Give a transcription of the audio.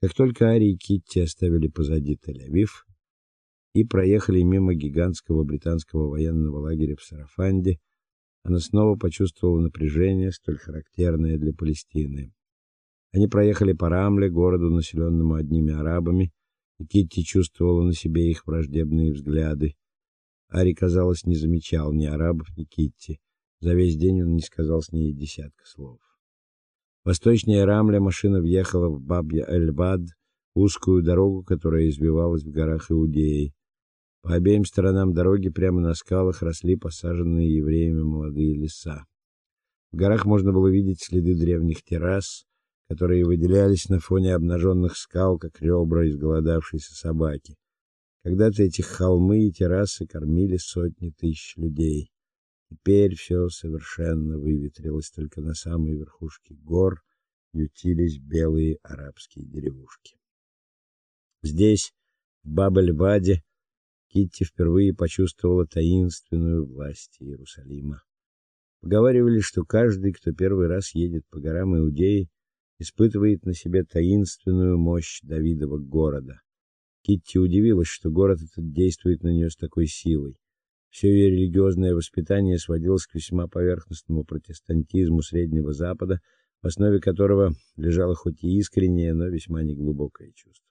Как только Ари и Китти оставили позади Тель-Авив и проехали мимо гигантского британского военного лагеря в Сарафанде, она снова почувствовала напряжение, столь характерное для Палестины. Они проехали по Рамле, городу, населенному одними арабами, и Китти чувствовала на себе их враждебные взгляды. Ари, казалось, не замечал ни арабов, ни Китти. За весь день он не сказал с ней десятка слов. Восточнее Рамля машина въехала в Бабья-эль-Вад, узкую дорогу, которая извивалась в горах Иудеи. По обеим сторонам дороги прямо на скалах росли посаженные евреями молодые леса. В горах можно было видеть следы древних террас, которые выделялись на фоне обнаженных скал, как ребра изголодавшейся собаки. Когда-то эти холмы и террасы кормили сотни тысяч людей. Теперь все совершенно выветрилось, только на самой верхушке гор ютились белые арабские деревушки. Здесь, в Бабель-Ваде, Китти впервые почувствовала таинственную власть Иерусалима. Поговаривали, что каждый, кто первый раз едет по горам Иудеи, испытывает на себе таинственную мощь Давидова города. Китти удивилась, что город этот действует на нее с такой силой. Все ее религиозное воспитание сводилось к весьма поверхностному протестантизму Среднего Запада, в основе которого лежало хоть и искреннее, но весьма неглубокое чувство.